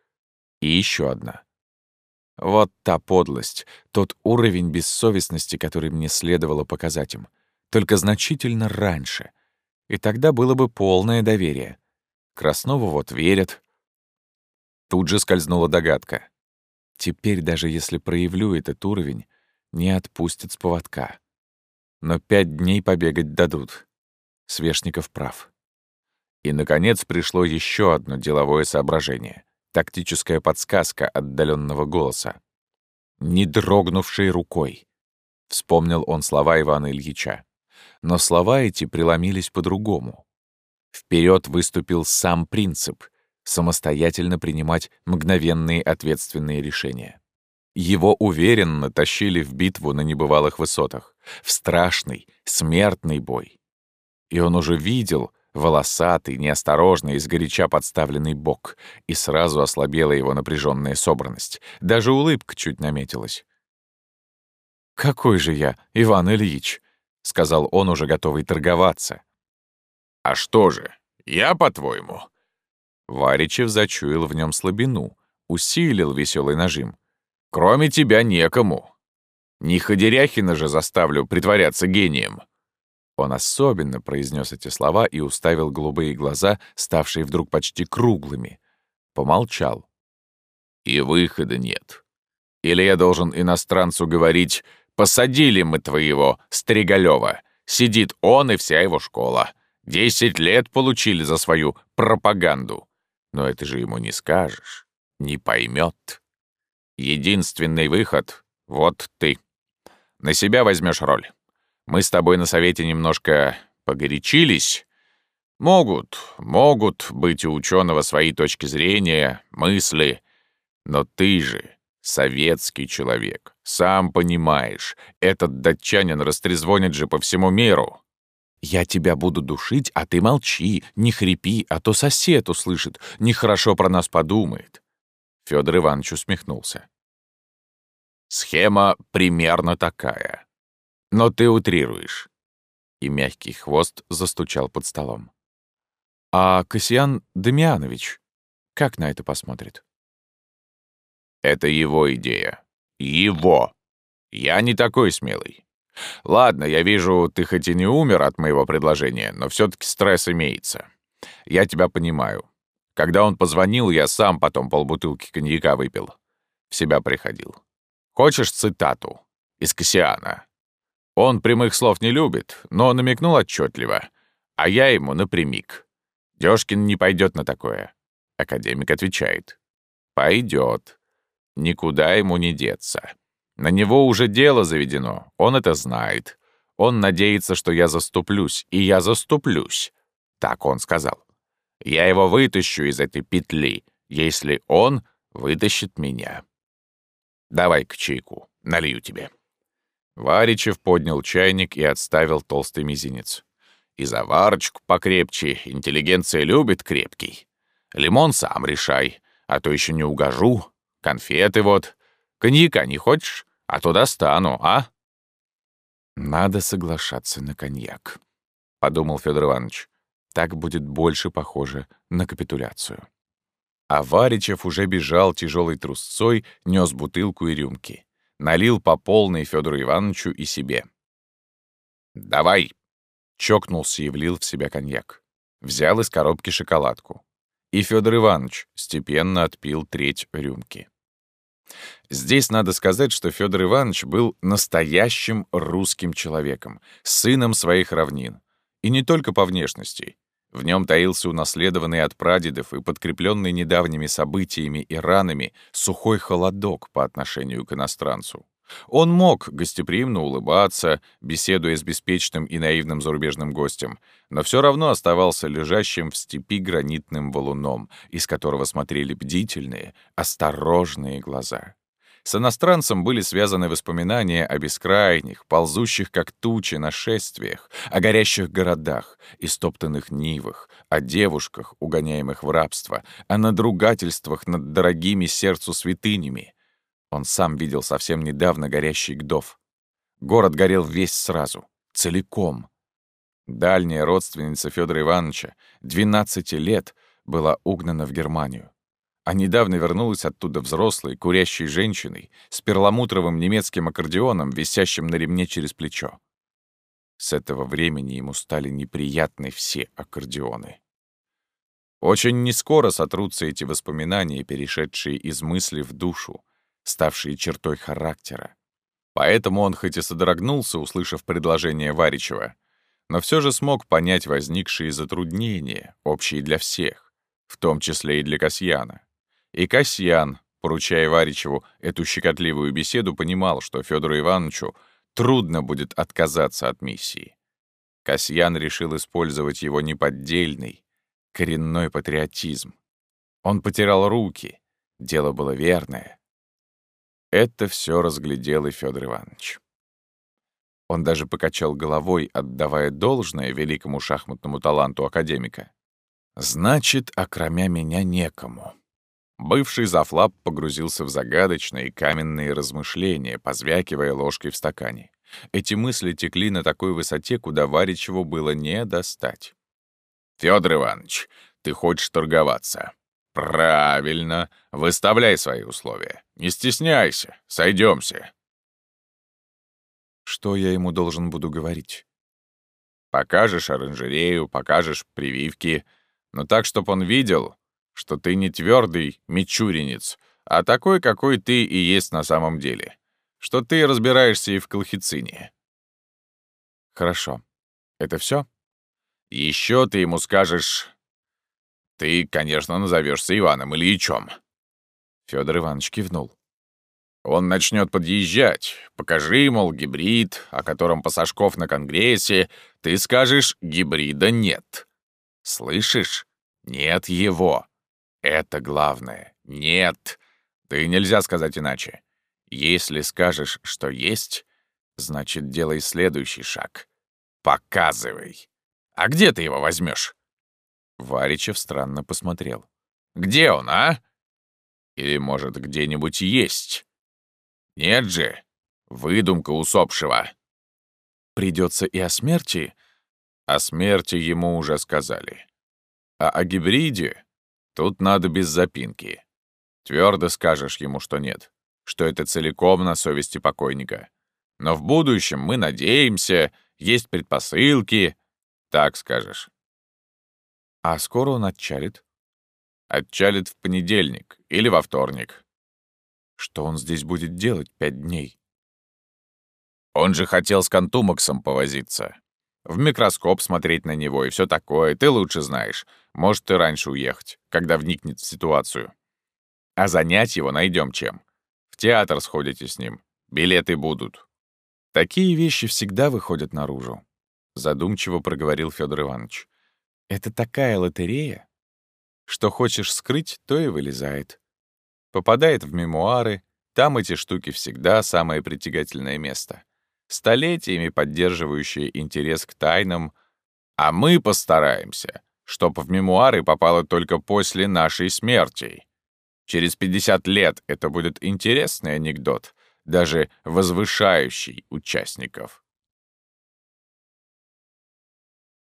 И еще одна. Вот та подлость, тот уровень бессовестности, который мне следовало показать им. Только значительно раньше. И тогда было бы полное доверие. Краснову вот верят. Тут же скользнула догадка. Теперь даже если проявлю этот уровень, не отпустят с поводка. Но пять дней побегать дадут. Свешников прав. И, наконец, пришло еще одно деловое соображение. Тактическая подсказка отдаленного голоса. «Не дрогнувшей рукой», — вспомнил он слова Ивана Ильича. Но слова эти преломились по-другому. Вперед выступил сам принцип — самостоятельно принимать мгновенные ответственные решения. Его уверенно тащили в битву на небывалых высотах, в страшный, смертный бой. И он уже видел волосатый, неосторожный, изгоряча подставленный бок, и сразу ослабела его напряженная собранность. Даже улыбка чуть наметилась. «Какой же я, Иван Ильич?» — сказал он, уже готовый торговаться. «А что же, я, по-твоему?» Варичев зачуял в нем слабину, усилил веселый нажим. «Кроме тебя некому. Не Ходеряхина же заставлю притворяться гением». Он особенно произнес эти слова и уставил голубые глаза, ставшие вдруг почти круглыми. Помолчал. «И выхода нет. Или я должен иностранцу говорить Посадили мы твоего, Стригалева. Сидит он и вся его школа. Десять лет получили за свою пропаганду. Но это же ему не скажешь, не поймет. Единственный выход — вот ты. На себя возьмешь роль. Мы с тобой на совете немножко погорячились. Могут, могут быть у ученого свои точки зрения, мысли, но ты же Советский человек. Сам понимаешь, этот датчанин растрезвонит же по всему миру. Я тебя буду душить, а ты молчи, не хрипи, а то сосед услышит, нехорошо про нас подумает. Федор Иванович усмехнулся. Схема примерно такая. Но ты утрируешь. И мягкий хвост застучал под столом. А Касьян Дамианович как на это посмотрит? Это его идея. Его. Я не такой смелый. Ладно, я вижу, ты хоть и не умер от моего предложения, но все таки стресс имеется. Я тебя понимаю. Когда он позвонил, я сам потом полбутылки коньяка выпил. В себя приходил. Хочешь цитату? Из Кассиана. Он прямых слов не любит, но намекнул отчетливо, а я ему напрямик. Дёшкин не пойдет на такое. Академик отвечает. Пойдет. Никуда ему не деться. На него уже дело заведено, он это знает. Он надеется, что я заступлюсь, и я заступлюсь. Так он сказал. Я его вытащу из этой петли, если он вытащит меня. Давай к чайку, налью тебе. Варичев поднял чайник и отставил толстый мизинец. И заварочку покрепче, интеллигенция любит крепкий. Лимон сам решай, а то еще не угожу. Конфеты вот. Коньяка не хочешь? А то достану, а?» «Надо соглашаться на коньяк», — подумал Федор Иванович. «Так будет больше похоже на капитуляцию». А Варичев уже бежал тяжелой трусцой, нес бутылку и рюмки. Налил по полной Федору Ивановичу и себе. «Давай!» — чокнулся и влил в себя коньяк. Взял из коробки шоколадку. И Федор Иванович степенно отпил треть рюмки. Здесь надо сказать, что Федор Иванович был настоящим русским человеком, сыном своих равнин. И не только по внешности. В нем таился унаследованный от прадедов и подкрепленный недавними событиями и ранами сухой холодок по отношению к иностранцу. Он мог гостеприимно улыбаться, беседуя с беспечным и наивным зарубежным гостем, но все равно оставался лежащим в степи гранитным валуном, из которого смотрели бдительные, осторожные глаза. С иностранцем были связаны воспоминания о бескрайних, ползущих как тучи нашествиях, о горящих городах, истоптанных нивах, о девушках, угоняемых в рабство, о надругательствах над дорогими сердцу святынями. Он сам видел совсем недавно горящий Гдов. Город горел весь сразу, целиком. Дальняя родственница Федора Ивановича, 12 лет, была угнана в Германию а недавно вернулась оттуда взрослой, курящей женщиной с перламутровым немецким аккордеоном, висящим на ремне через плечо. С этого времени ему стали неприятны все аккордеоны. Очень нескоро сотрутся эти воспоминания, перешедшие из мысли в душу, ставшие чертой характера. Поэтому он хоть и содрогнулся, услышав предложение Варичева, но все же смог понять возникшие затруднения, общие для всех, в том числе и для Касьяна. И Касьян, поручая Варичеву эту щекотливую беседу, понимал, что Федору Ивановичу трудно будет отказаться от миссии. Касьян решил использовать его неподдельный, коренной патриотизм. Он потерял руки, дело было верное. Это все разглядел и Федор Иванович. Он даже покачал головой, отдавая должное великому шахматному таланту академика. «Значит, окромя меня некому». Бывший зафлап погрузился в загадочные каменные размышления, позвякивая ложкой в стакане. Эти мысли текли на такой высоте, куда Варичеву было не достать. «Фёдор Иванович, ты хочешь торговаться?» «Правильно. Выставляй свои условия. Не стесняйся. Сойдемся. Что я ему должен буду говорить? Покажешь оранжерею, покажешь прививки, но так, чтобы он видел, что ты не твердый мичуринец, а такой, какой ты и есть на самом деле. Что ты разбираешься и в колхицине. Хорошо. Это все? Еще ты ему скажешь... Ты, конечно, назовешься Иваном Ильичом. Федор Иванович кивнул. Он начнет подъезжать. Покажи, мол, гибрид, о котором Пасашков на Конгрессе. Ты скажешь, гибрида нет. Слышишь? Нет его. Это главное. Нет. И нельзя сказать иначе. Если скажешь, что есть, значит, делай следующий шаг. Показывай. А где ты его возьмешь? Варичев странно посмотрел. Где он, а? Или, может, где-нибудь есть? Нет же. Выдумка усопшего. Придется и о смерти? О смерти ему уже сказали. А о гибриде Тут надо без запинки. Твердо скажешь ему, что нет, что это целиком на совести покойника. Но в будущем мы надеемся, есть предпосылки. Так скажешь. А скоро он отчалит? Отчалит в понедельник или во вторник. Что он здесь будет делать пять дней? Он же хотел с Кантумаксом повозиться. В микроскоп смотреть на него и все такое, ты лучше знаешь. Может, и раньше уехать, когда вникнет в ситуацию. А занять его найдем чем. В театр сходите с ним. Билеты будут. Такие вещи всегда выходят наружу, задумчиво проговорил Федор Иванович. Это такая лотерея. Что хочешь скрыть, то и вылезает. Попадает в мемуары, там эти штуки всегда самое притягательное место. Столетиями поддерживающие интерес к тайнам, а мы постараемся, чтоб в мемуары попало только после нашей смерти. Через 50 лет это будет интересный анекдот, даже возвышающий участников.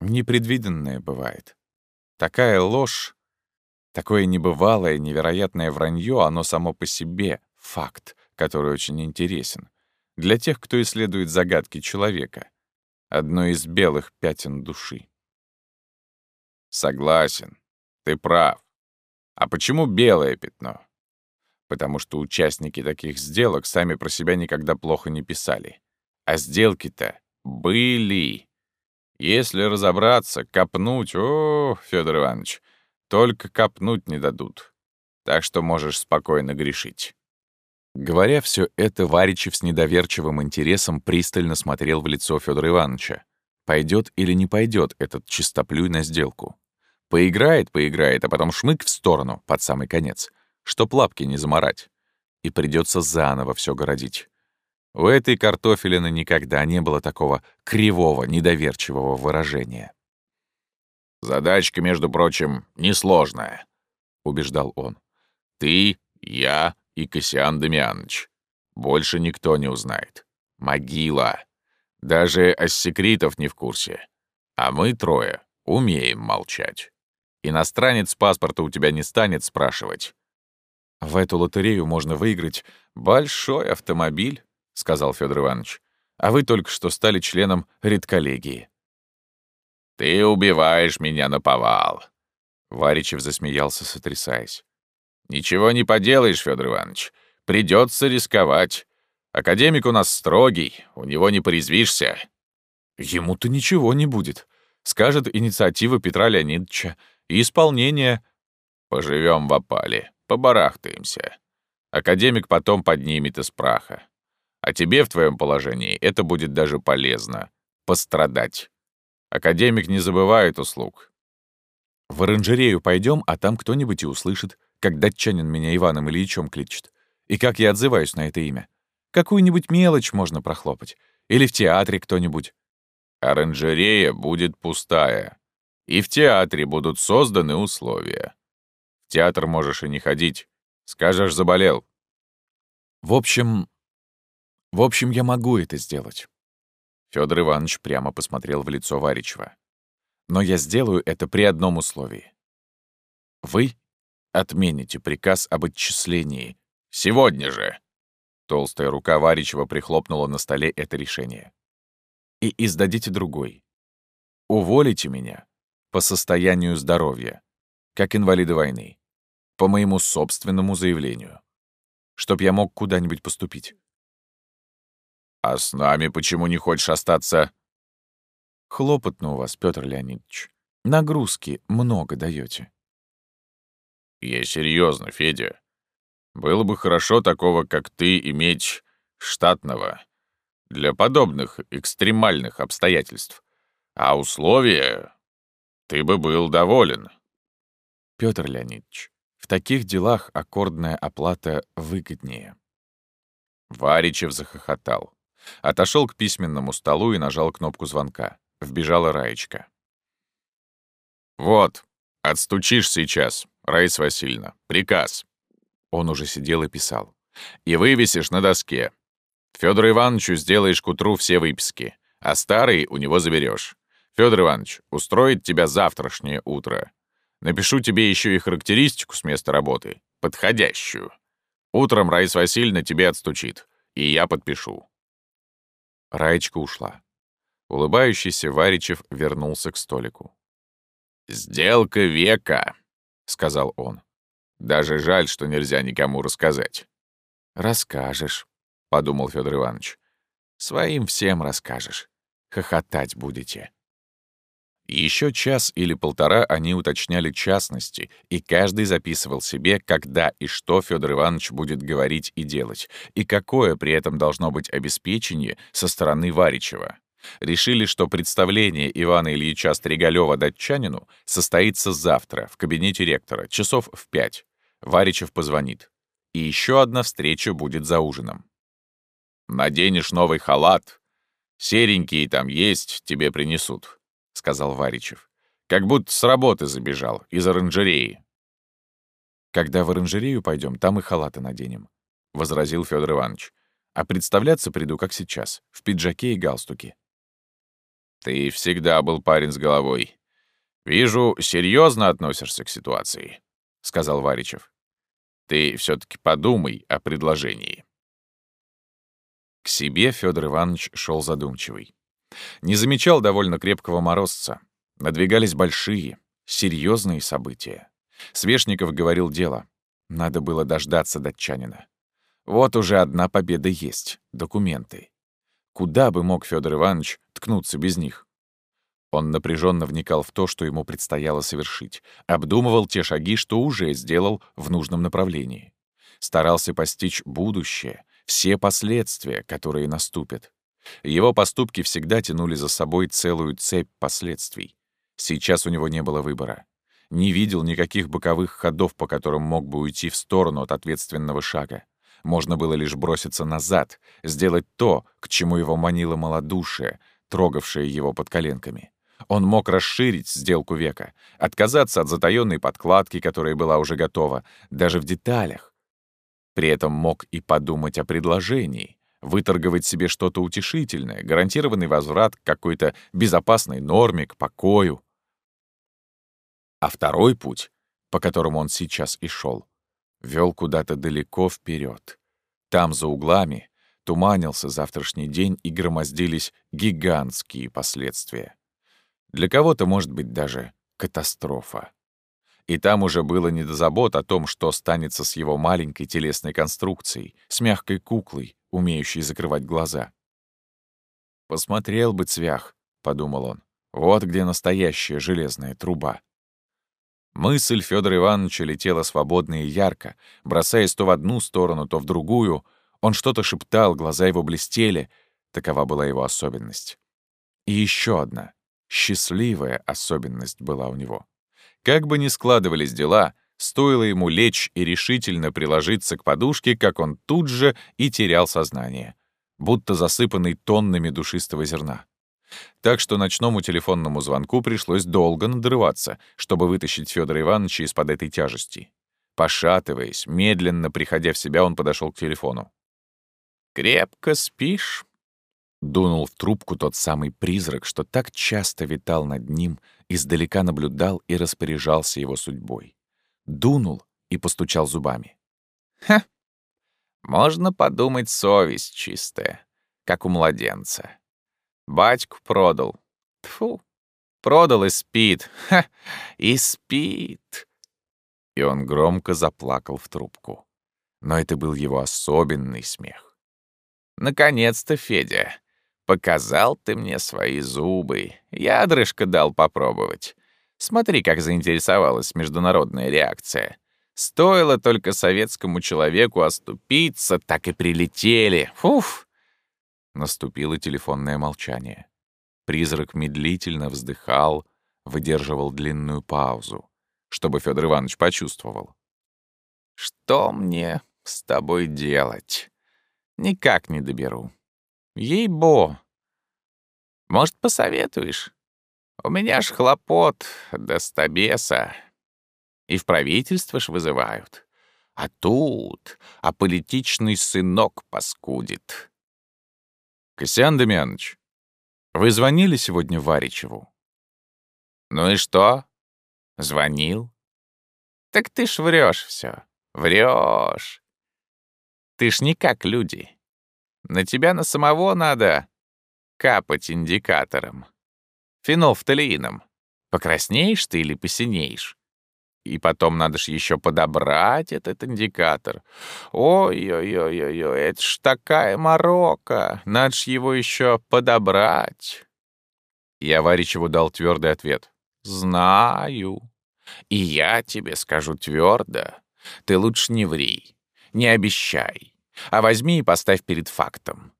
Непредвиденное бывает. Такая ложь, такое небывалое, невероятное вранье, оно само по себе — факт, который очень интересен. Для тех, кто исследует загадки человека. Одно из белых пятен души. Согласен. Ты прав. А почему белое пятно? потому что участники таких сделок сами про себя никогда плохо не писали. А сделки-то были. Если разобраться, копнуть, о, Федор Иванович, только копнуть не дадут. Так что можешь спокойно грешить. Говоря все это, Варичев с недоверчивым интересом пристально смотрел в лицо Федора Ивановича. Пойдет или не пойдет этот чистоплюй на сделку. Поиграет, поиграет, а потом шмык в сторону, под самый конец, чтоб лапки не заморать. И придется заново все городить. У этой картофелины никогда не было такого кривого, недоверчивого выражения. «Задачка, между прочим, несложная», — убеждал он. «Ты, я и Кассиан Дамианович. Больше никто не узнает. Могила. Даже ассекритов не в курсе. А мы трое умеем молчать. Иностранец паспорта у тебя не станет спрашивать. «В эту лотерею можно выиграть большой автомобиль», — сказал Федор Иванович. «А вы только что стали членом редколлегии». «Ты убиваешь меня на повал», — Варичев засмеялся, сотрясаясь. «Ничего не поделаешь, Федор Иванович. Придется рисковать. Академик у нас строгий, у него не порезвишься». «Ему-то ничего не будет», — скажет инициатива Петра Леонидовича и исполнение. Поживем в опале, побарахтаемся. Академик потом поднимет из праха. А тебе в твоем положении это будет даже полезно — пострадать. Академик не забывает услуг. В оранжерею пойдем, а там кто-нибудь и услышит, как датчанин меня Иваном Ильичем кличет. И как я отзываюсь на это имя. Какую-нибудь мелочь можно прохлопать. Или в театре кто-нибудь. Оранжерея будет пустая. И в театре будут созданы условия. В театр можешь и не ходить. Скажешь, заболел. В общем... В общем, я могу это сделать. Федор Иванович прямо посмотрел в лицо Варичева. Но я сделаю это при одном условии. Вы отмените приказ об отчислении. Сегодня же. Толстая рука Варичева прихлопнула на столе это решение. И издадите другой. Уволите меня по состоянию здоровья, как инвалида войны, по моему собственному заявлению, чтоб я мог куда-нибудь поступить. «А с нами почему не хочешь остаться?» «Хлопотно у вас, Петр Леонидович. Нагрузки много даете. «Я серьезно, Федя. Было бы хорошо такого, как ты, иметь штатного для подобных экстремальных обстоятельств. А условия ты бы был доволен. Петр Леонидович, в таких делах аккордная оплата выгоднее. Варичев захохотал. Отошел к письменному столу и нажал кнопку звонка. Вбежала Раечка. «Вот, отстучишь сейчас, Раиса Васильевна. Приказ». Он уже сидел и писал. «И вывесишь на доске. Федору Ивановичу сделаешь к утру все выписки, а старый у него заберешь. Федор Иванович, устроит тебя завтрашнее утро. Напишу тебе еще и характеристику с места работы, подходящую. Утром Раиса Васильевна тебе отстучит, и я подпишу». Раечка ушла. Улыбающийся Варичев вернулся к столику. «Сделка века», — сказал он. «Даже жаль, что нельзя никому рассказать». «Расскажешь», — подумал Федор Иванович. «Своим всем расскажешь. Хохотать будете». Еще час или полтора они уточняли частности, и каждый записывал себе, когда и что Федор Иванович будет говорить и делать, и какое при этом должно быть обеспечение со стороны Варичева. Решили, что представление Ивана Ильича Стригалёва датчанину состоится завтра в кабинете ректора, часов в пять. Варичев позвонит. И еще одна встреча будет за ужином. «Наденешь новый халат. Серенькие там есть, тебе принесут», — сказал Варичев. «Как будто с работы забежал, из оранжереи». «Когда в оранжерею пойдем, там и халаты наденем», — возразил Федор Иванович. «А представляться приду, как сейчас, в пиджаке и галстуке». «Ты всегда был парень с головой. Вижу, серьезно относишься к ситуации», — сказал Варичев. «Ты все таки подумай о предложении». К себе Федор Иванович шел задумчивый. Не замечал довольно крепкого морозца. Надвигались большие, серьезные события. Свешников говорил дело. Надо было дождаться датчанина. Вот уже одна победа есть — документы. Куда бы мог Федор Иванович ткнуться без них? Он напряженно вникал в то, что ему предстояло совершить, обдумывал те шаги, что уже сделал в нужном направлении. Старался постичь будущее, все последствия, которые наступят. Его поступки всегда тянули за собой целую цепь последствий. Сейчас у него не было выбора. Не видел никаких боковых ходов, по которым мог бы уйти в сторону от ответственного шага. Можно было лишь броситься назад, сделать то, к чему его манило малодушие, трогавшее его под коленками. Он мог расширить сделку века, отказаться от затаённой подкладки, которая была уже готова, даже в деталях. При этом мог и подумать о предложении, выторговать себе что-то утешительное, гарантированный возврат к какой-то безопасной норме, к покою. А второй путь, по которому он сейчас и шел, вел куда-то далеко вперед. Там, за углами, туманился завтрашний день и громоздились гигантские последствия. Для кого-то, может быть, даже катастрофа. И там уже было не до забот о том, что станется с его маленькой телесной конструкцией, с мягкой куклой, умеющей закрывать глаза. «Посмотрел бы цвях», — подумал он, — «вот где настоящая железная труба». Мысль Федора Ивановича летела свободно и ярко, бросаясь то в одну сторону, то в другую. Он что-то шептал, глаза его блестели. Такова была его особенность. И еще одна, счастливая особенность была у него. Как бы ни складывались дела, стоило ему лечь и решительно приложиться к подушке, как он тут же и терял сознание, будто засыпанный тоннами душистого зерна. Так что ночному телефонному звонку пришлось долго надрываться, чтобы вытащить Федора Ивановича из-под этой тяжести. Пошатываясь, медленно приходя в себя, он подошел к телефону. «Крепко спишь?» Дунул в трубку тот самый призрак, что так часто витал над ним, издалека наблюдал и распоряжался его судьбой. Дунул и постучал зубами. «Ха! Можно подумать, совесть чистая, как у младенца. Батьку продал. Тфу, продал и спит. Ха! И спит!» И он громко заплакал в трубку. Но это был его особенный смех. «Наконец-то, Федя, Показал ты мне свои зубы. Ядрышко дал попробовать. Смотри, как заинтересовалась международная реакция. Стоило только советскому человеку оступиться, так и прилетели. Фуф! Наступило телефонное молчание. Призрак медлительно вздыхал, выдерживал длинную паузу, чтобы Федор Иванович почувствовал. «Что мне с тобой делать? Никак не доберу. Ей-бо. Может, посоветуешь? У меня ж хлопот до стабеса. И в правительство ж вызывают. А тут аполитичный сынок паскудит. Косян Демьяныч, вы звонили сегодня Варичеву? Ну и что? Звонил. Так ты ж врешь все. Врешь. Ты ж не как люди. На тебя на самого надо капать индикатором. Фенолфталиином. Покраснеешь ты или посинеешь? И потом надо ж еще подобрать этот индикатор. Ой-ой-ой-ой, это ж такая морока. Надо ж его еще подобрать. Я Варичеву дал твердый ответ. Знаю. И я тебе скажу твердо. Ты лучше не ври, не обещай. А возьми и поставь перед фактом.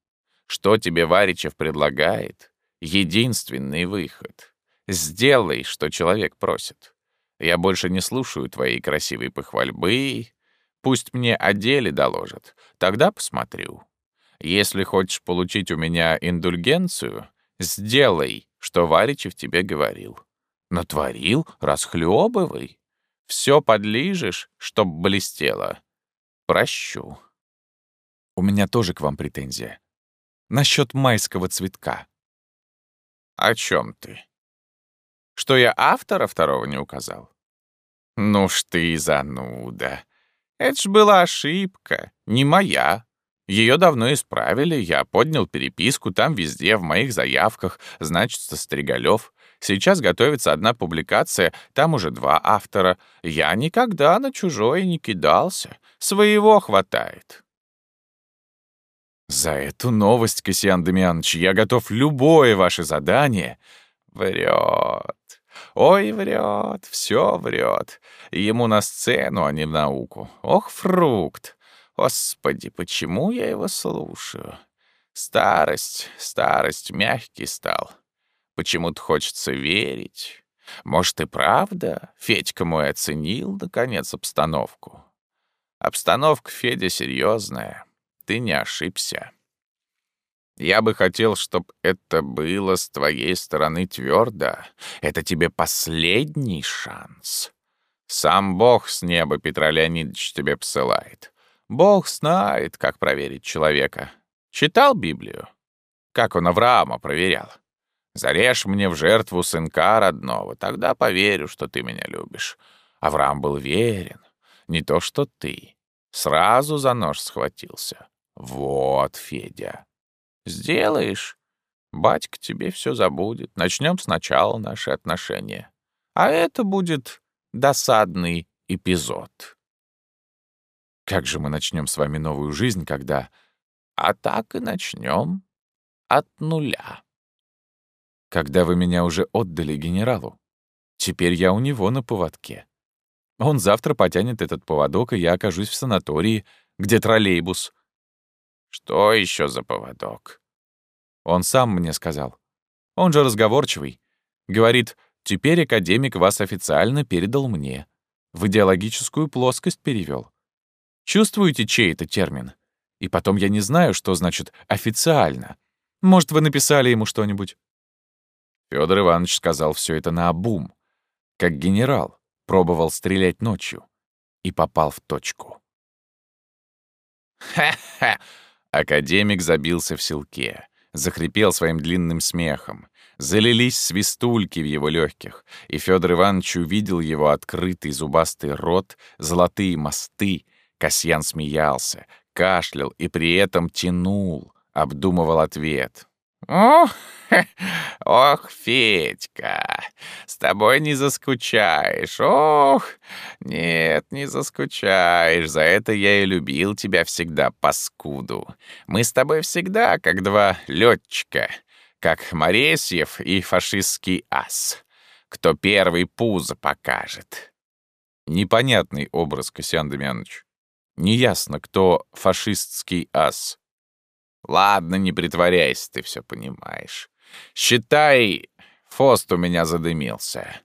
Что тебе Варичев предлагает? Единственный выход. Сделай, что человек просит. Я больше не слушаю твоей красивой похвальбы. Пусть мне о деле доложат. Тогда посмотрю. Если хочешь получить у меня индульгенцию, сделай, что Варичев тебе говорил. Натворил — расхлебывай. Все подлижешь, чтоб блестело. Прощу. У меня тоже к вам претензия. Насчет майского цветка. О чем ты? Что я автора второго не указал? Ну ж ты зануда. Это ж была ошибка, не моя. Ее давно исправили, я поднял переписку, там везде, в моих заявках, значится Стригалев. Сейчас готовится одна публикация, там уже два автора. Я никогда на чужое не кидался. Своего хватает. За эту новость, Кассиан Демьянович, я готов любое ваше задание. Врет. Ой, врет, все врет. Ему на сцену, а не в науку. Ох, фрукт. Господи, почему я его слушаю? Старость, старость, мягкий стал. Почему-то хочется верить. Может, и правда, Федька мой оценил, наконец, обстановку. Обстановка, Федя, серьезная. Ты не ошибся. Я бы хотел, чтобы это было с твоей стороны твердо. Это тебе последний шанс. Сам Бог с неба Петра Леонидович тебе посылает. Бог знает, как проверить человека. Читал Библию? Как он Авраама проверял? Зарежь мне в жертву сынка родного, тогда поверю, что ты меня любишь. Авраам был верен, не то что ты. Сразу за нож схватился. Вот, Федя. Сделаешь, батька тебе все забудет. Начнем сначала наши отношения. А это будет досадный эпизод. Как же мы начнем с вами новую жизнь, когда... А так и начнем от нуля. Когда вы меня уже отдали генералу. Теперь я у него на поводке. Он завтра потянет этот поводок, и я окажусь в санатории, где троллейбус. Что еще за поводок? Он сам мне сказал. Он же разговорчивый. Говорит, теперь академик вас официально передал мне. В идеологическую плоскость перевел. Чувствуете, чей это термин? И потом я не знаю, что значит «официально». Может, вы написали ему что-нибудь? Федор Иванович сказал все это на обум, как генерал пробовал стрелять ночью и попал в точку. «Ха-ха!» Академик забился в селке, захрипел своим длинным смехом. Залились свистульки в его легких, и Федор Иванович увидел его открытый зубастый рот, золотые мосты. Касьян смеялся, кашлял и при этом тянул, обдумывал ответ. «Ох, ох, Федька, с тобой не заскучаешь, ох, нет, не заскучаешь, за это я и любил тебя всегда, паскуду. Мы с тобой всегда как два летчика, как Моресьев и фашистский ас. Кто первый пузо покажет». Непонятный образ, Касьян Демьянович. Неясно, кто фашистский ас. Ладно, не притворяйся, ты все понимаешь. Считай, Фост у меня задымился.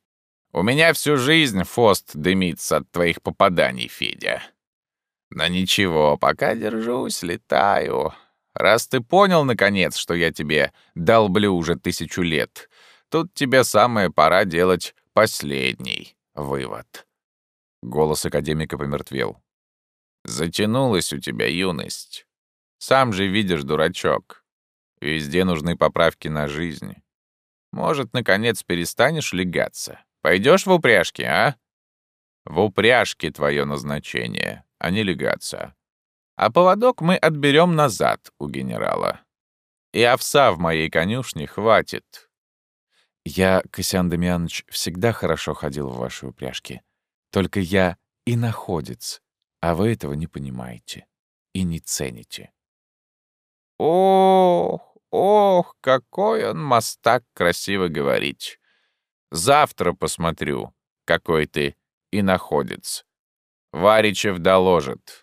У меня всю жизнь Фост дымится от твоих попаданий, Федя. Но ничего, пока держусь, летаю. Раз ты понял, наконец, что я тебе долблю уже тысячу лет, тут тебе самое пора делать последний вывод. Голос академика помертвел. Затянулась у тебя юность. Сам же видишь, дурачок. Везде нужны поправки на жизнь. Может, наконец перестанешь легаться? Пойдешь в упряжки, а? В упряжке твое назначение, а не легаться. А поводок мы отберем назад у генерала. И овса в моей конюшне хватит. Я, Косян Дамьянович, всегда хорошо ходил в ваши упряжки. Только я и находец, а вы этого не понимаете и не цените. Ох, ох, какой он мастак красиво говорить. Завтра посмотрю, какой ты и находец. Варичев доложит.